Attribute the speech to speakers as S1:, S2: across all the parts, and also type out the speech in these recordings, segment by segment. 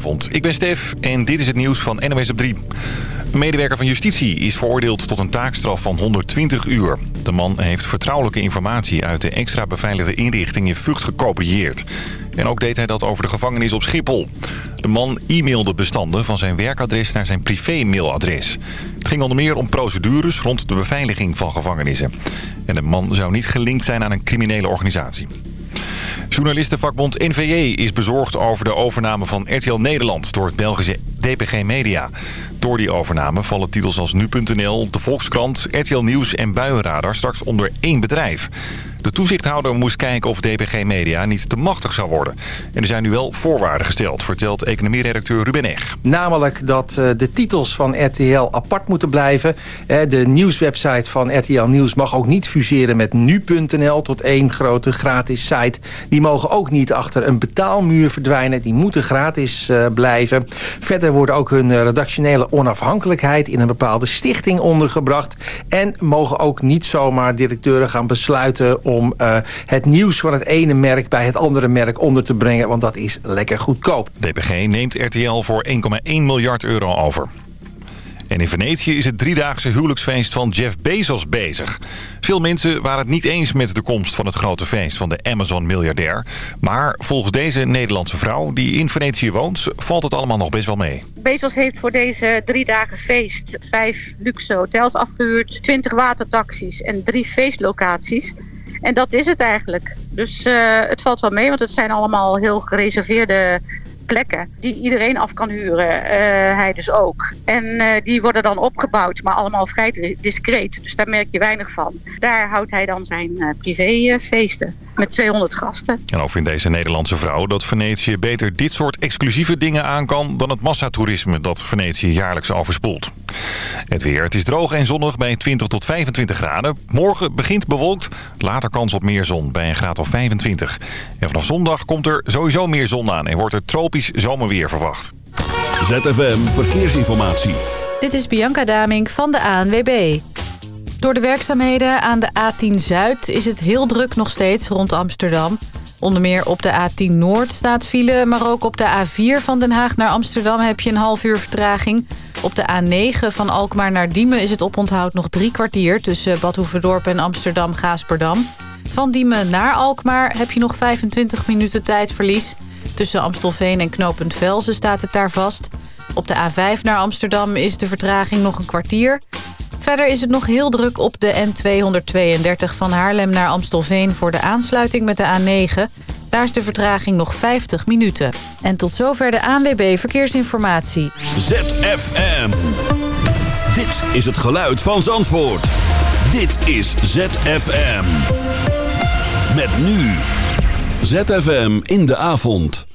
S1: Goedenavond, ik ben Stef en dit is het nieuws van NOS op 3. Een medewerker van justitie is veroordeeld tot een taakstraf van 120 uur. De man heeft vertrouwelijke informatie uit de extra beveiligde inrichting in Vught gekopieerd. En ook deed hij dat over de gevangenis op Schiphol. De man e-mailde bestanden van zijn werkadres naar zijn privé-mailadres. Het ging onder meer om procedures rond de beveiliging van gevangenissen. En de man zou niet gelinkt zijn aan een criminele organisatie. Journalistenvakbond NVJ is bezorgd over de overname van RTL Nederland door het Belgische DPG Media. Door die overname vallen titels als Nu.nl, De Volkskrant, RTL Nieuws en Buienradar straks onder één bedrijf. De toezichthouder moest kijken of DPG Media niet te machtig zou worden. En er zijn nu wel voorwaarden gesteld, vertelt economieredacteur Ruben Eg.
S2: Namelijk dat eh, de titels van RTL apart moeten blijven. De nieuwswebsite van RTL Nieuws mag ook niet fuseren met nu.nl tot één grote gratis site. Die mogen ook niet achter een betaalmuur verdwijnen. Die moeten gratis eh, blijven. Verder wordt ook hun eh, redactionele onafhankelijkheid in een bepaalde stichting ondergebracht. En mogen ook niet zomaar directeuren gaan besluiten om uh, het nieuws van het ene merk bij het andere merk onder te brengen. Want dat is lekker goedkoop.
S1: DPG neemt RTL voor 1,1 miljard euro over. En in Venetië is het driedaagse huwelijksfeest van Jeff Bezos bezig. Veel mensen waren het niet eens met de komst van het grote feest van de Amazon-miljardair. Maar volgens deze Nederlandse vrouw die in Venetië woont, valt het allemaal nog best wel mee.
S3: Bezos heeft voor deze drie dagen feest vijf luxe hotels afgehuurd, 20 watertaxis en drie feestlocaties. En dat is het eigenlijk. Dus uh, het valt wel mee, want het zijn allemaal heel gereserveerde plekken die iedereen af kan huren. Uh, hij dus ook. En uh, die worden dan opgebouwd, maar allemaal vrij discreet. Dus daar merk je weinig van. Daar houdt hij dan zijn uh, privéfeesten met 200 gasten.
S1: En ook vindt deze Nederlandse vrouw dat Venetië beter dit soort exclusieve dingen aan kan... dan het massatoerisme dat Venetië jaarlijks overspoelt. Het weer. Het is droog en zonnig bij 20 tot 25 graden. Morgen begint bewolkt. Later kans op meer zon bij een graad of 25. En vanaf zondag komt er sowieso meer zon aan en wordt er tropisch zomerweer verwacht.
S4: ZFM Verkeersinformatie.
S5: Dit is Bianca Damink van de ANWB. Door de werkzaamheden aan de A10 Zuid is het heel druk nog steeds rond Amsterdam. Onder meer op de A10 Noord staat file, maar ook op de A4 van Den Haag naar Amsterdam heb je een half uur vertraging. Op de A9 van Alkmaar naar Diemen is het oponthoud nog drie kwartier tussen Bad Hoeverdorp en Amsterdam-Gaasperdam. Van Diemen naar Alkmaar heb je nog 25 minuten tijdverlies. Tussen Amstelveen en Knopend Velzen staat het daar vast. Op de A5 naar Amsterdam is de vertraging nog een kwartier. Verder is het nog heel druk op de N232 van Haarlem naar Amstelveen... voor de aansluiting met de A9. Daar is de vertraging nog 50 minuten. En tot zover de ANWB Verkeersinformatie.
S4: ZFM. Dit is het geluid van Zandvoort. Dit is ZFM. Met nu. ZFM in de avond.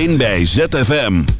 S6: Alleen bij ZFM.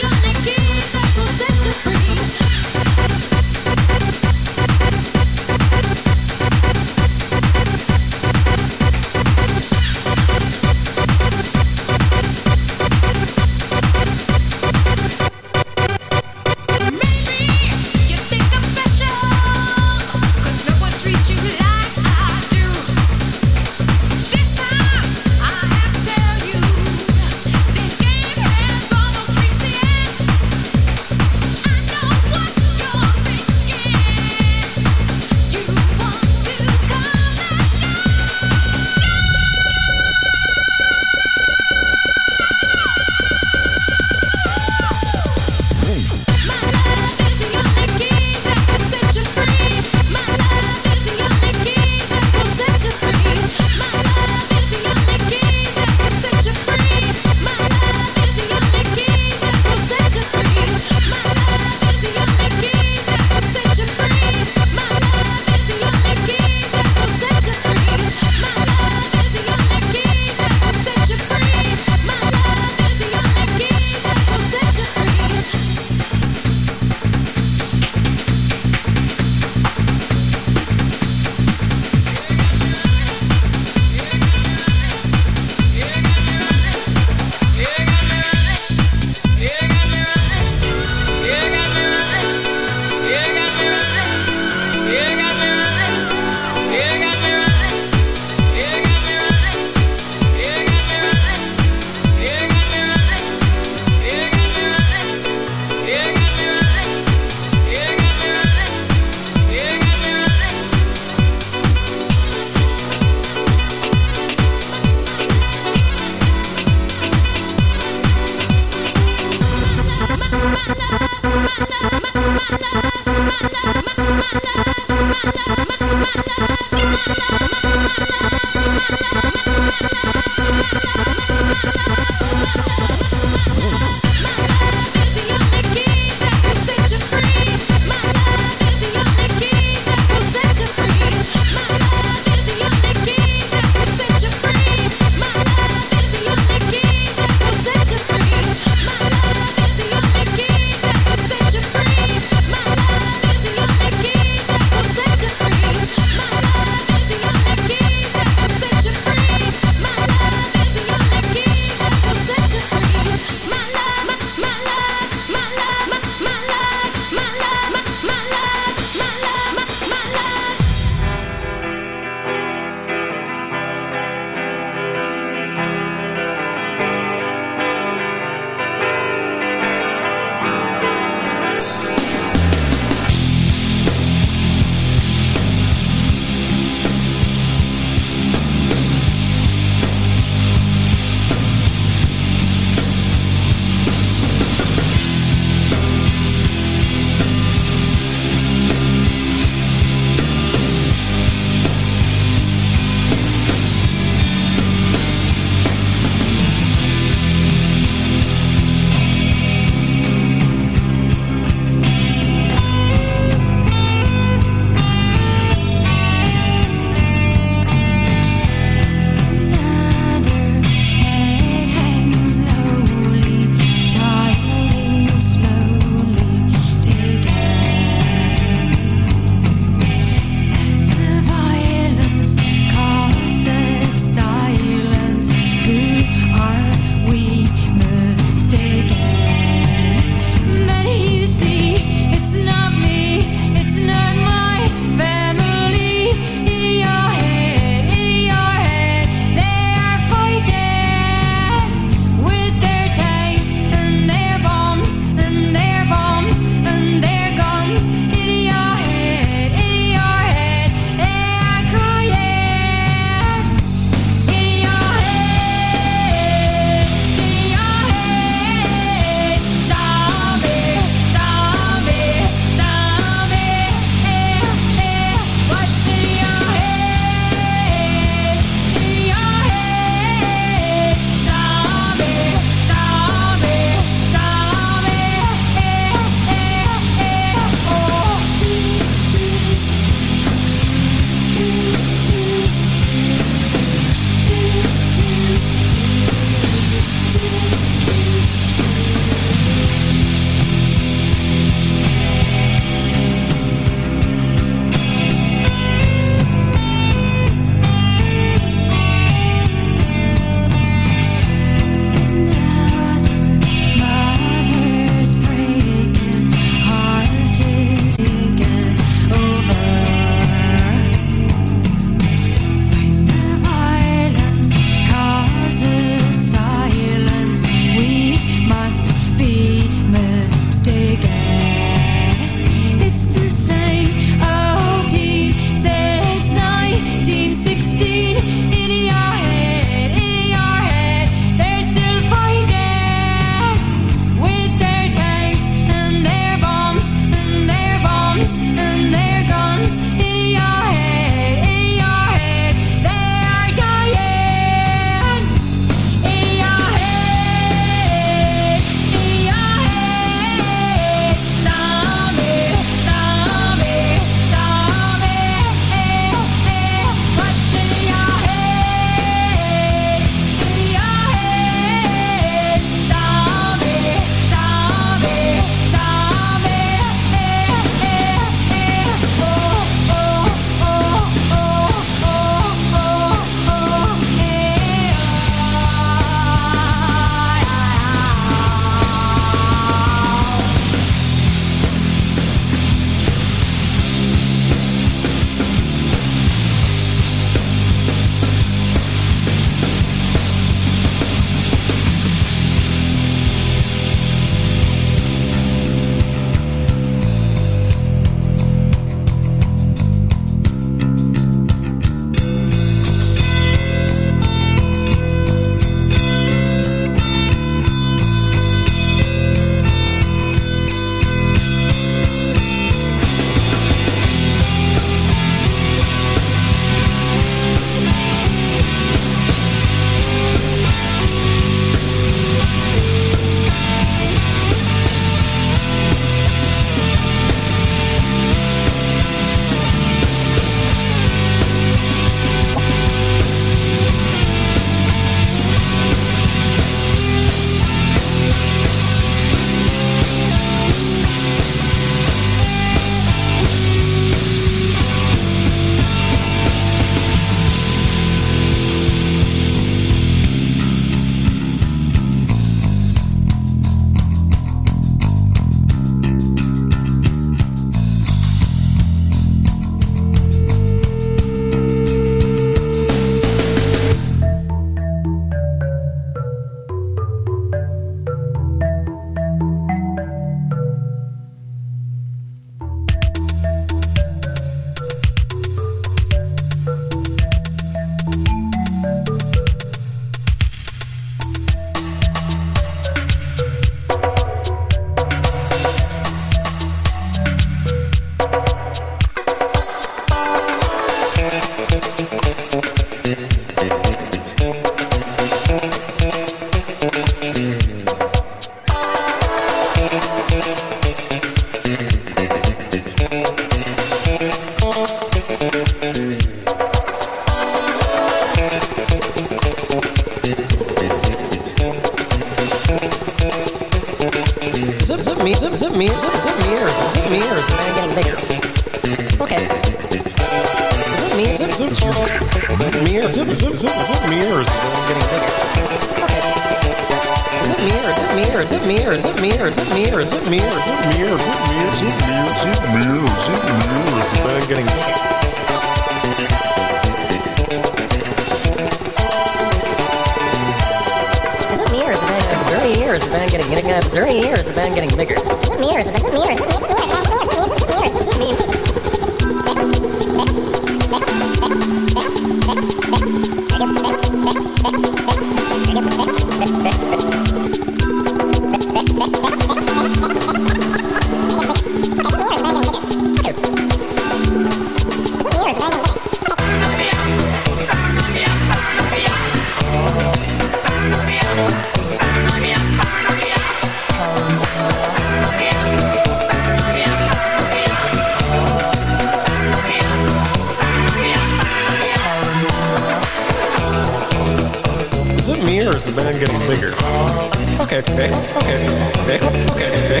S7: Okay, okay, okay,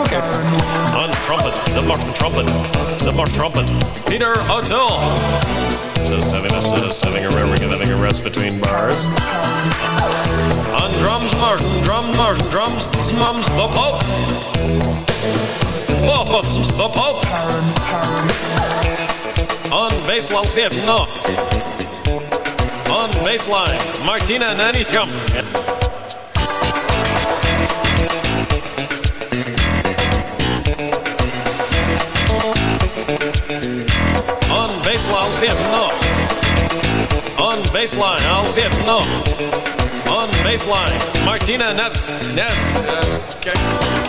S7: okay.
S8: On trumpet, the Martin trumpet, the Martin trumpet, Peter O'Toole. Just having a just having a having a rest between bars. On drums, Martin, drum, Martin, drums, mums, the Pope. Oh, the Pope. On bass, Lalsiev, no. On baseline, Martina Naniskam. On baseline. I'll see it. No. On baseline. Martina Nev. Nev. Uh, okay.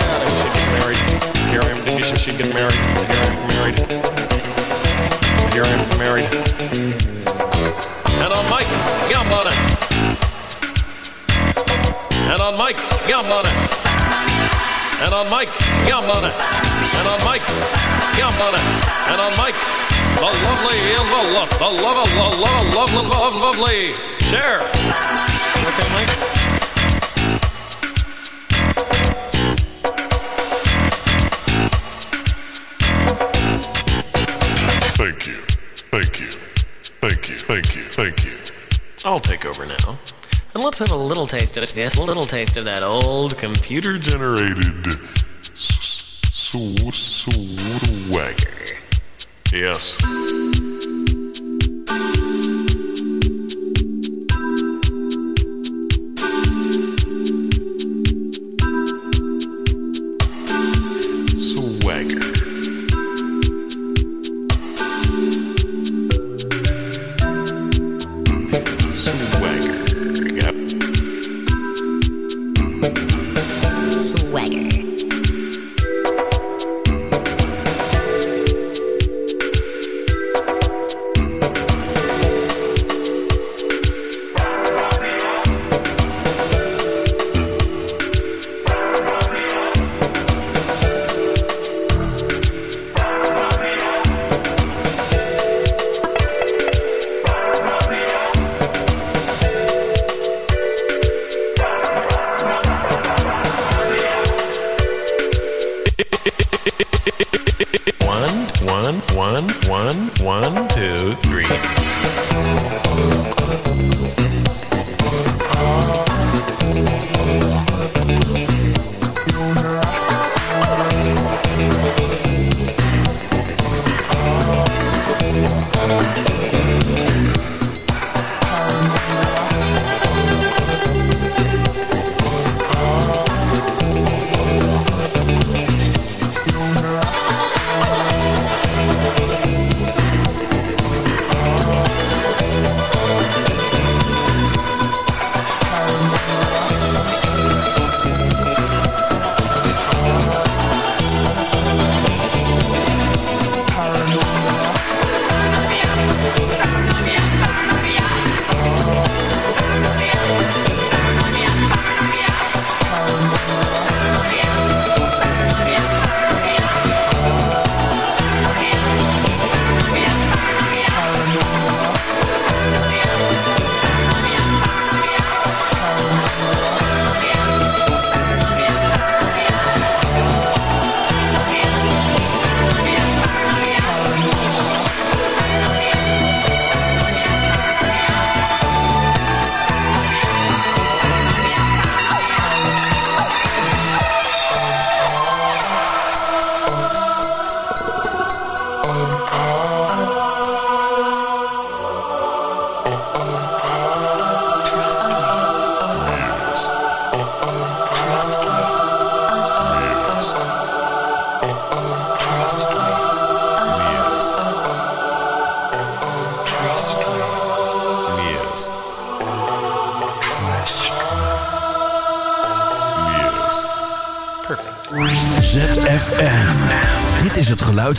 S8: God, I should get married. Here I am. Get married. Here I am married. Here I am married. And on Mike Gambana. And on Mike Gambana. And on Mike Gambana. And on Mike Gambana. And on Mike. Gambana. On Mike the lovely, the love, the love, the love, love, love, love, lovely. Share. Okay, Mike.
S9: Thank you. Thank you. Thank you. Thank you. Thank you.
S7: I'll take over now. And let's have a little taste of it. Yes, a little taste of that old computer
S9: Generated swagger. Yes.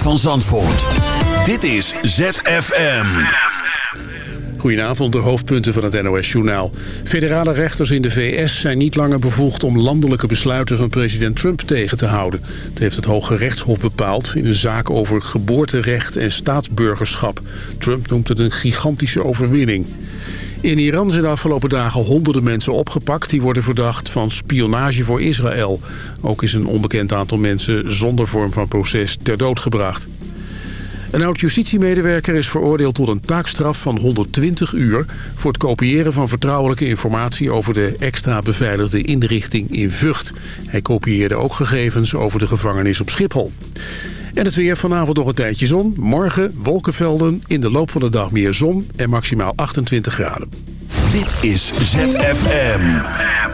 S4: Van Zandvoort. Dit is ZFM.
S10: Goedenavond, de hoofdpunten van het NOS-journaal. Federale rechters in de VS zijn niet langer bevoegd om landelijke besluiten van president Trump tegen te houden. Het heeft het Hoge Rechtshof bepaald in een zaak over geboorterecht en staatsburgerschap. Trump noemt het een gigantische overwinning. In Iran zijn de afgelopen dagen honderden mensen opgepakt... die worden verdacht van spionage voor Israël. Ook is een onbekend aantal mensen zonder vorm van proces ter dood gebracht. Een oud-justitiemedewerker is veroordeeld tot een taakstraf van 120 uur... voor het kopiëren van vertrouwelijke informatie over de extra beveiligde inrichting in Vught. Hij kopieerde ook gegevens over de gevangenis op Schiphol. En het weer vanavond nog een tijdje zon. Morgen wolkenvelden, in de loop van de dag meer zon en maximaal 28 graden.
S4: Dit is ZFM.